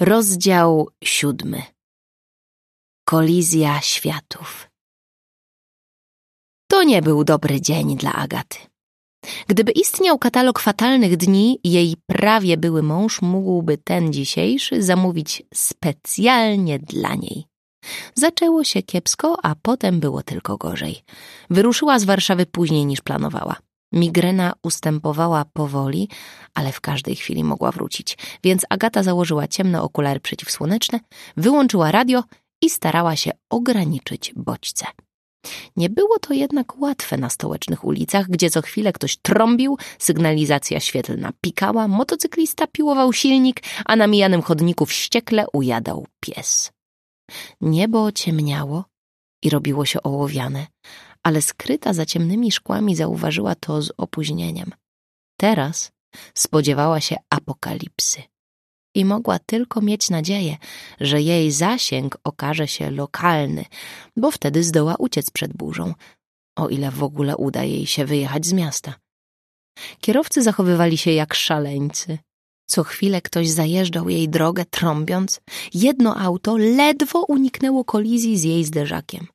Rozdział siódmy. Kolizja światów. To nie był dobry dzień dla Agaty. Gdyby istniał katalog fatalnych dni, jej prawie były mąż mógłby ten dzisiejszy zamówić specjalnie dla niej. Zaczęło się kiepsko, a potem było tylko gorzej. Wyruszyła z Warszawy później niż planowała. Migrena ustępowała powoli, ale w każdej chwili mogła wrócić, więc Agata założyła ciemne okulary przeciwsłoneczne, wyłączyła radio i starała się ograniczyć bodźce. Nie było to jednak łatwe na stołecznych ulicach, gdzie co chwilę ktoś trąbił, sygnalizacja świetlna pikała, motocyklista piłował silnik, a na mijanym chodniku wściekle ujadał pies. Niebo ciemniało i robiło się ołowiane, ale skryta za ciemnymi szkłami zauważyła to z opóźnieniem. Teraz spodziewała się apokalipsy i mogła tylko mieć nadzieję, że jej zasięg okaże się lokalny, bo wtedy zdoła uciec przed burzą, o ile w ogóle uda jej się wyjechać z miasta. Kierowcy zachowywali się jak szaleńcy. Co chwilę ktoś zajeżdżał jej drogę, trąbiąc. Jedno auto ledwo uniknęło kolizji z jej zderzakiem.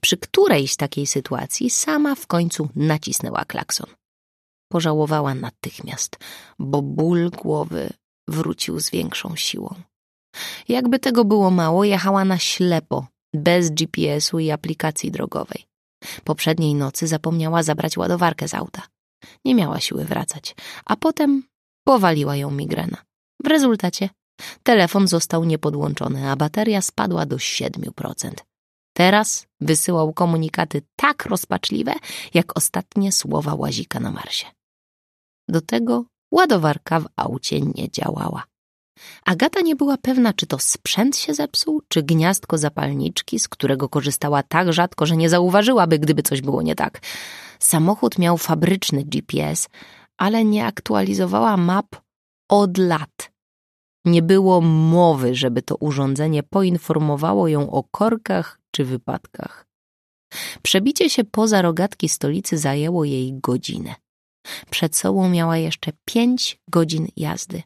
Przy którejś takiej sytuacji sama w końcu nacisnęła klakson. Pożałowała natychmiast, bo ból głowy wrócił z większą siłą. Jakby tego było mało, jechała na ślepo, bez GPS-u i aplikacji drogowej. Poprzedniej nocy zapomniała zabrać ładowarkę z auta. Nie miała siły wracać, a potem powaliła ją migrena. W rezultacie telefon został niepodłączony, a bateria spadła do 7%. Teraz wysyłał komunikaty tak rozpaczliwe, jak ostatnie słowa łazika na Marsie. Do tego ładowarka w aucie nie działała. Agata nie była pewna, czy to sprzęt się zepsuł, czy gniazdko zapalniczki, z którego korzystała tak rzadko, że nie zauważyłaby, gdyby coś było nie tak. Samochód miał fabryczny GPS, ale nie aktualizowała map od lat. Nie było mowy, żeby to urządzenie poinformowało ją o korkach czy wypadkach. Przebicie się poza rogatki stolicy zajęło jej godzinę. Przed sobą miała jeszcze pięć godzin jazdy.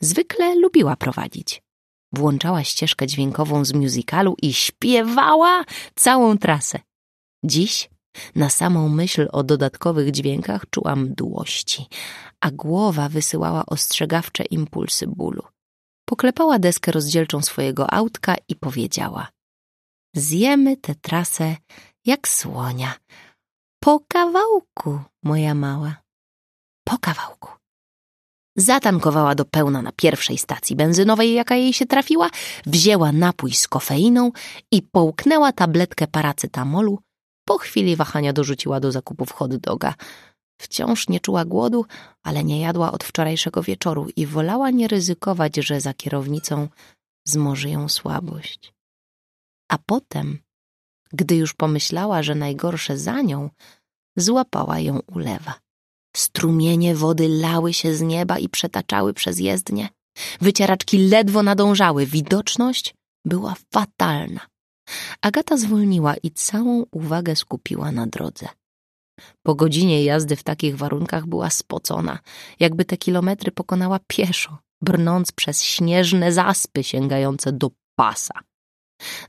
Zwykle lubiła prowadzić. Włączała ścieżkę dźwiękową z musicalu i śpiewała całą trasę. Dziś na samą myśl o dodatkowych dźwiękach czuła mdłości, a głowa wysyłała ostrzegawcze impulsy bólu. Poklepała deskę rozdzielczą swojego autka i powiedziała: Zjemy tę trasę jak słonia. Po kawałku, moja mała. Po kawałku. Zatankowała do pełna na pierwszej stacji benzynowej, jaka jej się trafiła, wzięła napój z kofeiną i połknęła tabletkę paracetamolu. Po chwili wahania dorzuciła do zakupów hot doga. Wciąż nie czuła głodu, ale nie jadła od wczorajszego wieczoru i wolała nie ryzykować, że za kierownicą zmoży ją słabość. A potem, gdy już pomyślała, że najgorsze za nią, złapała ją ulewa. Strumienie wody lały się z nieba i przetaczały przez jezdnię. Wycieraczki ledwo nadążały, widoczność była fatalna. Agata zwolniła i całą uwagę skupiła na drodze. Po godzinie jazdy w takich warunkach była spocona, jakby te kilometry pokonała pieszo, brnąc przez śnieżne zaspy sięgające do pasa.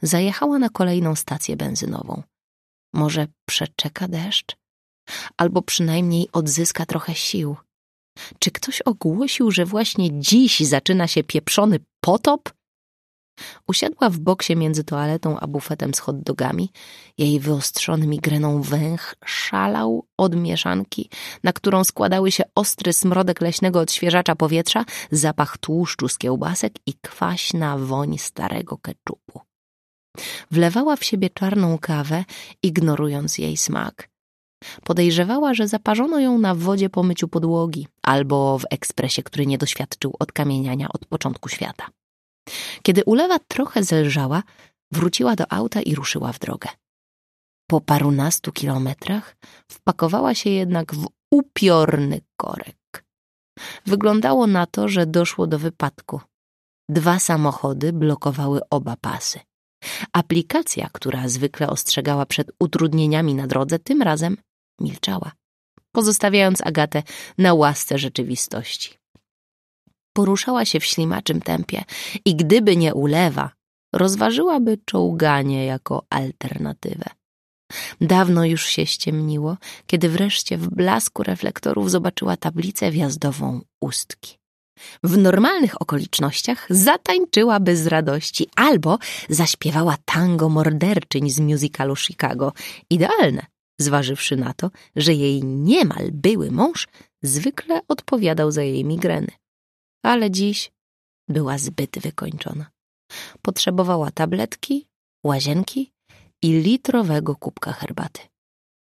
Zajechała na kolejną stację benzynową. Może przeczeka deszcz? Albo przynajmniej odzyska trochę sił. Czy ktoś ogłosił, że właśnie dziś zaczyna się pieprzony potop? Usiadła w boksie między toaletą a bufetem z hotdogami. Jej wyostrzony migreną węch szalał od mieszanki, na którą składały się ostry smrodek leśnego odświeżacza powietrza, zapach tłuszczu z kiełbasek i kwaśna woń starego keczupu. Wlewała w siebie czarną kawę, ignorując jej smak. Podejrzewała, że zaparzono ją na wodzie po myciu podłogi albo w ekspresie, który nie doświadczył odkamieniania od początku świata. Kiedy ulewa trochę zelżała, wróciła do auta i ruszyła w drogę. Po parunastu kilometrach wpakowała się jednak w upiorny korek. Wyglądało na to, że doszło do wypadku. Dwa samochody blokowały oba pasy. Aplikacja, która zwykle ostrzegała przed utrudnieniami na drodze, tym razem milczała, pozostawiając Agatę na łasce rzeczywistości. Poruszała się w ślimaczym tempie i gdyby nie ulewa, rozważyłaby czołganie jako alternatywę. Dawno już się ściemniło, kiedy wreszcie w blasku reflektorów zobaczyła tablicę wjazdową ustki. W normalnych okolicznościach zatańczyłaby z radości albo zaśpiewała tango morderczyń z musicalu Chicago. Idealne, zważywszy na to, że jej niemal były mąż zwykle odpowiadał za jej migreny. Ale dziś była zbyt wykończona. Potrzebowała tabletki, łazienki i litrowego kubka herbaty.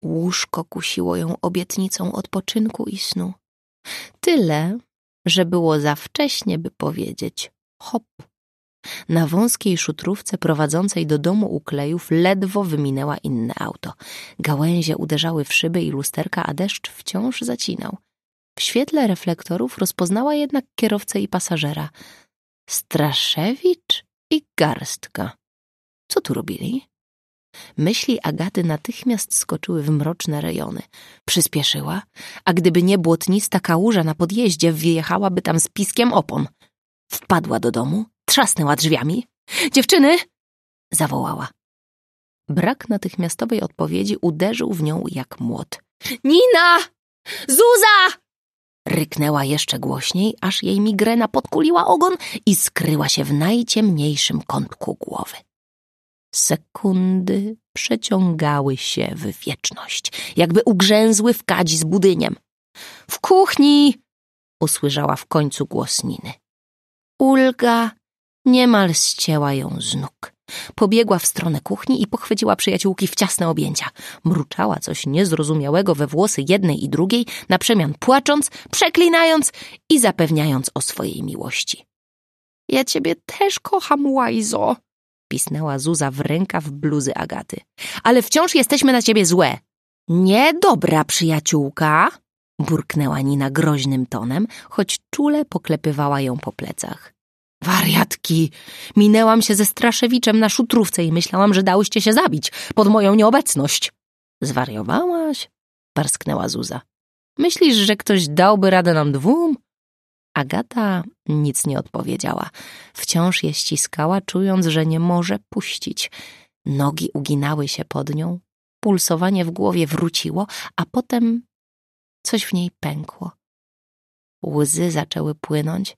Łóżko kusiło ją obietnicą odpoczynku i snu. Tyle, że było za wcześnie, by powiedzieć hop. Na wąskiej szutrówce prowadzącej do domu uklejów ledwo wyminęła inne auto. Gałęzie uderzały w szyby i lusterka, a deszcz wciąż zacinał. W świetle reflektorów rozpoznała jednak kierowcę i pasażera. Straszewicz i Garstka. Co tu robili? Myśli Agaty natychmiast skoczyły w mroczne rejony. Przyspieszyła, a gdyby nie błotnista kałuża na podjeździe, wyjechałaby tam z piskiem opon. Wpadła do domu, trzasnęła drzwiami. Dziewczyny! zawołała. Brak natychmiastowej odpowiedzi uderzył w nią jak młot. Nina! Zuza! Ryknęła jeszcze głośniej, aż jej migrena podkuliła ogon i skryła się w najciemniejszym kątku głowy. Sekundy przeciągały się w wieczność, jakby ugrzęzły w kadzi z budyniem. W kuchni! usłyszała w końcu głos Niny. Ulga niemal ścięła ją z nóg. Pobiegła w stronę kuchni i pochwyciła przyjaciółki w ciasne objęcia. Mruczała coś niezrozumiałego we włosy jednej i drugiej, na przemian płacząc, przeklinając i zapewniając o swojej miłości. Ja ciebie też kocham, Łajzo, pisnęła Zuza w rękaw bluzy Agaty. Ale wciąż jesteśmy na ciebie złe. Niedobra przyjaciółka, burknęła Nina groźnym tonem, choć czule poklepywała ją po plecach. Wariatki! Minęłam się ze Straszewiczem na szutrówce i myślałam, że dałyście się zabić pod moją nieobecność. Zwariowałaś? Parsknęła Zuza. Myślisz, że ktoś dałby radę nam dwóm? Agata nic nie odpowiedziała. Wciąż je ściskała, czując, że nie może puścić. Nogi uginały się pod nią, pulsowanie w głowie wróciło, a potem coś w niej pękło. Łzy zaczęły płynąć,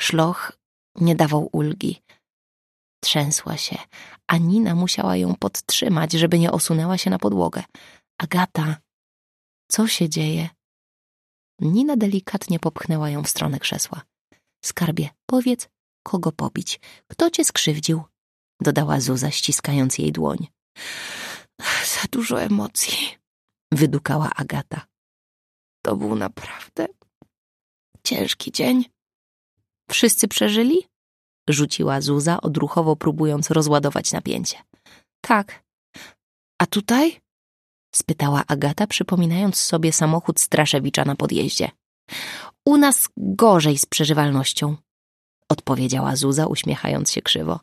szloch nie dawał ulgi. Trzęsła się, a Nina musiała ją podtrzymać, żeby nie osunęła się na podłogę. Agata, co się dzieje? Nina delikatnie popchnęła ją w stronę krzesła. Skarbie, powiedz, kogo pobić? Kto cię skrzywdził? Dodała Zuza, ściskając jej dłoń. Za dużo emocji, wydukała Agata. To był naprawdę ciężki dzień. Wszyscy przeżyli? Rzuciła Zuza, odruchowo próbując rozładować napięcie. Tak. A tutaj? Spytała Agata, przypominając sobie samochód Straszewicza na podjeździe. U nas gorzej z przeżywalnością, odpowiedziała Zuza, uśmiechając się krzywo.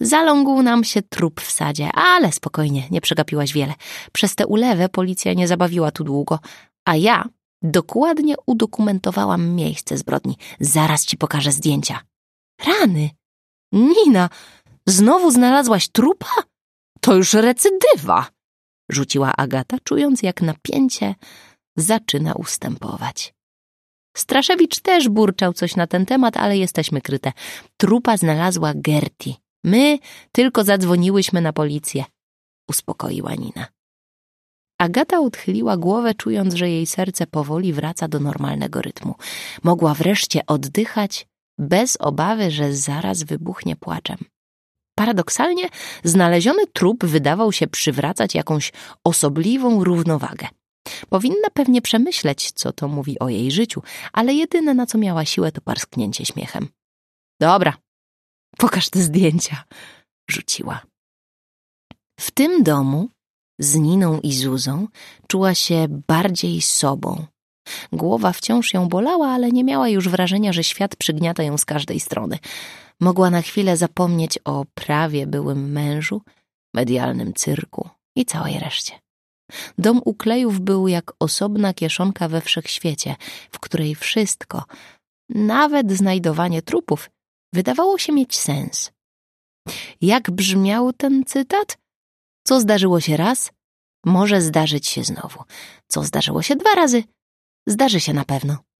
Zalągł nam się trup w sadzie, ale spokojnie, nie przegapiłaś wiele. Przez tę ulewę policja nie zabawiła tu długo, a ja dokładnie udokumentowałam miejsce zbrodni. Zaraz ci pokażę zdjęcia. Rany! Nina, znowu znalazłaś trupa? To już recydywa! Rzuciła Agata, czując jak napięcie zaczyna ustępować. Straszewicz też burczał coś na ten temat, ale jesteśmy kryte. Trupa znalazła Gerti. My tylko zadzwoniłyśmy na policję. Uspokoiła Nina. Agata odchyliła głowę, czując, że jej serce powoli wraca do normalnego rytmu. Mogła wreszcie oddychać bez obawy, że zaraz wybuchnie płaczem. Paradoksalnie znaleziony trup wydawał się przywracać jakąś osobliwą równowagę. Powinna pewnie przemyśleć, co to mówi o jej życiu, ale jedyne, na co miała siłę, to parsknięcie śmiechem. Dobra, pokaż te zdjęcia, rzuciła. W tym domu z Niną i Zuzą czuła się bardziej sobą. Głowa wciąż ją bolała, ale nie miała już wrażenia, że świat przygniata ją z każdej strony. Mogła na chwilę zapomnieć o prawie byłym mężu, medialnym cyrku i całej reszcie. Dom uklejów był jak osobna kieszonka we wszechświecie, w której wszystko, Nawet znajdowanie trupów wydawało się mieć sens. Jak brzmiał ten cytat? Co zdarzyło się raz, może zdarzyć się znowu. Co zdarzyło się dwa razy, zdarzy się na pewno.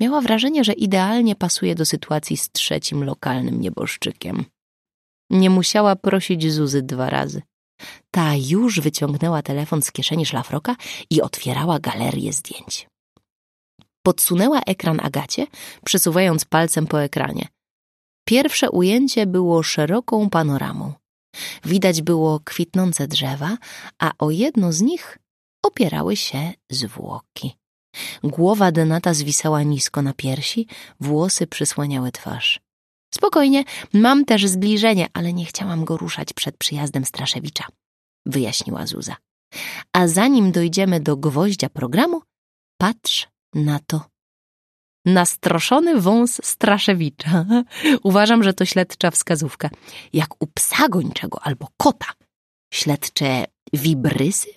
Miała wrażenie, że idealnie pasuje do sytuacji z trzecim lokalnym nieboszczykiem. Nie musiała prosić Zuzy dwa razy. Ta już wyciągnęła telefon z kieszeni szlafroka i otwierała galerię zdjęć. Podsunęła ekran Agacie, przesuwając palcem po ekranie. Pierwsze ujęcie było szeroką panoramą. Widać było kwitnące drzewa, a o jedno z nich opierały się zwłoki. Głowa Denata zwisała nisko na piersi, włosy przysłaniały twarz. Spokojnie, mam też zbliżenie, ale nie chciałam go ruszać przed przyjazdem Straszewicza, wyjaśniła Zuza. A zanim dojdziemy do gwoździa programu, patrz na to. Nastroszony wąs Straszewicza. Uważam, że to śledcza wskazówka. Jak u psa gończego albo kota. Śledcze wibrysy?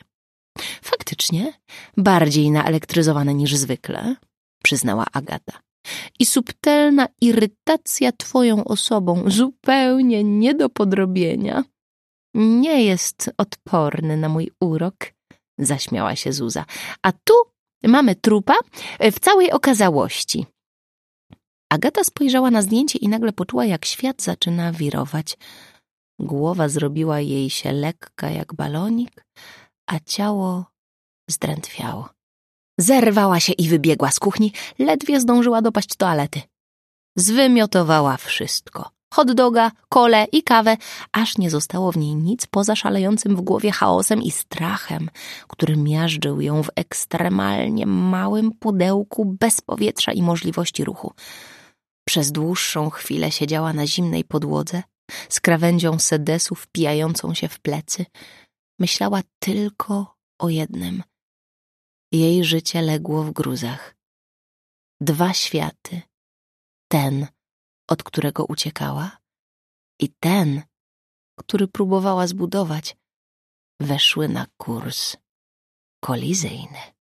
Faktycznie, bardziej naelektryzowane niż zwykle, przyznała Agata. I subtelna irytacja twoją osobą, zupełnie nie do podrobienia. Nie jest odporny na mój urok, zaśmiała się Zuza. A tu mamy trupa w całej okazałości. Agata spojrzała na zdjęcie i nagle poczuła, jak świat zaczyna wirować. Głowa zrobiła jej się lekka jak balonik, a ciało zdrętwiało. Zerwała się i wybiegła z kuchni, ledwie zdążyła dopaść toalety. Zwymiotowała wszystko. Hot doga, kole i kawę, aż nie zostało w niej nic poza szalejącym w głowie chaosem i strachem, który miażdżył ją w ekstremalnie małym pudełku bez powietrza i możliwości ruchu. Przez dłuższą chwilę siedziała na zimnej podłodze, z krawędzią sedesu wpijającą się w plecy. Myślała tylko o jednym. Jej życie legło w gruzach. Dwa światy. Ten, od którego uciekała, i ten, który próbowała zbudować, weszły na kurs kolizyjny.